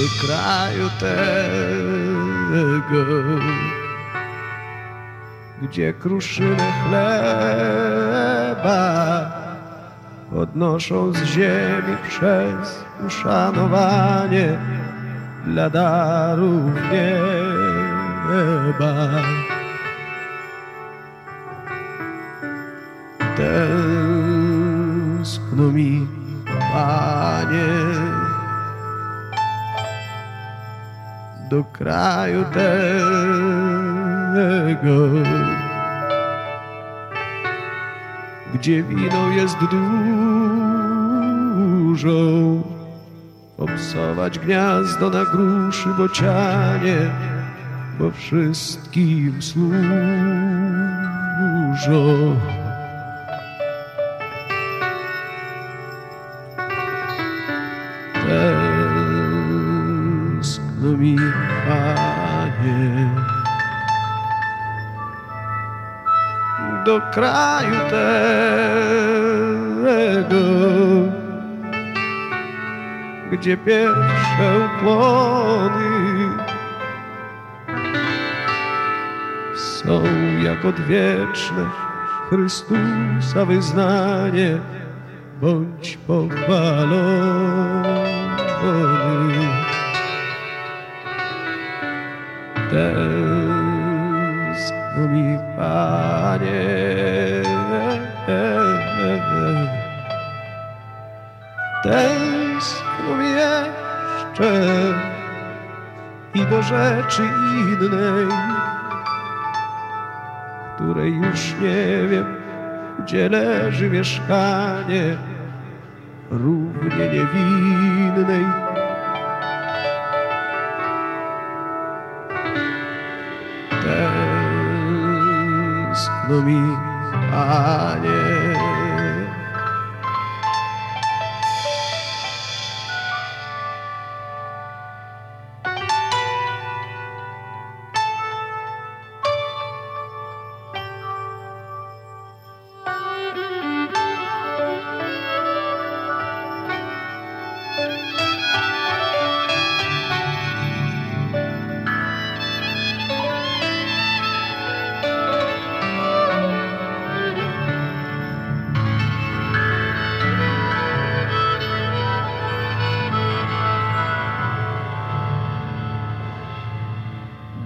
do kraju tego, gdzie kruszynę chleba podnoszą z ziemi przez uszanowanie dla darów nieba. Tęskno mi, Panie, do kraju tego, gdzie wino jest dużo, obsować gniazdo na gruszy bocianie, bo wszystkim służą. Mi, Panie, do kraju tego, gdzie pierwsze ukłony są jak odwieczne Chrystusa wyznanie, bądź pochwalony. Tęskno mi, Panie, tęskno mi jeszcze i do rzeczy innej, której już nie wiem, gdzie leży mieszkanie równie niewinnej. Tęskno mi, Panie.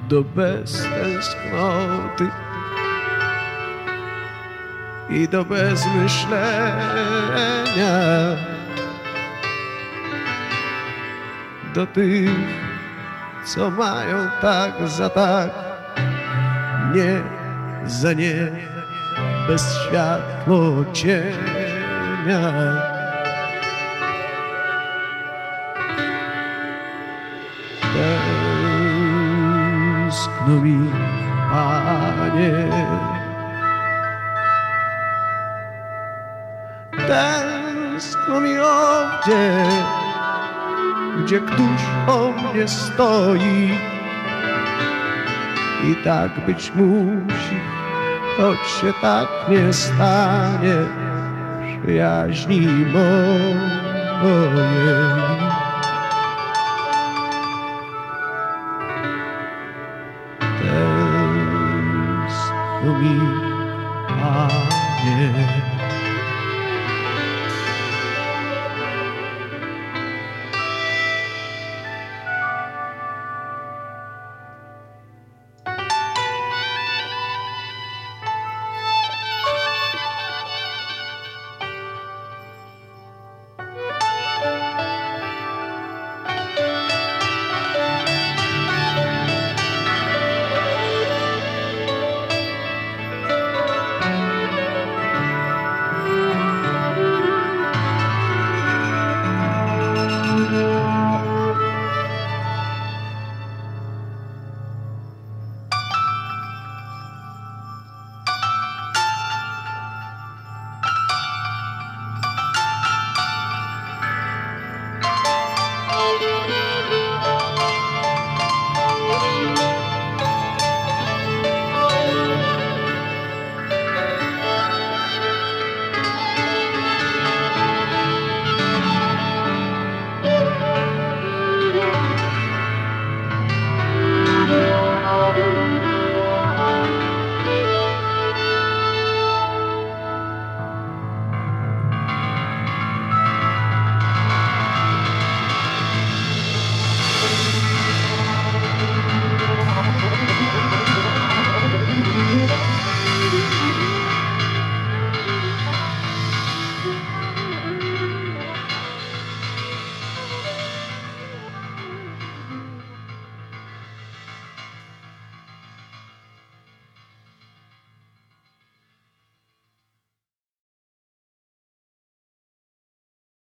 Do beztęsknoty i do bezmyślenia do tych, co mają tak za tak, nie za nie, bez światło cienia. Mi, Panie. Tęskno mi owdzie, gdzie któż o mnie stoi. I tak być musi, choć się tak nie stanie, przyjaźni mojej. Tęskno mi, Panie.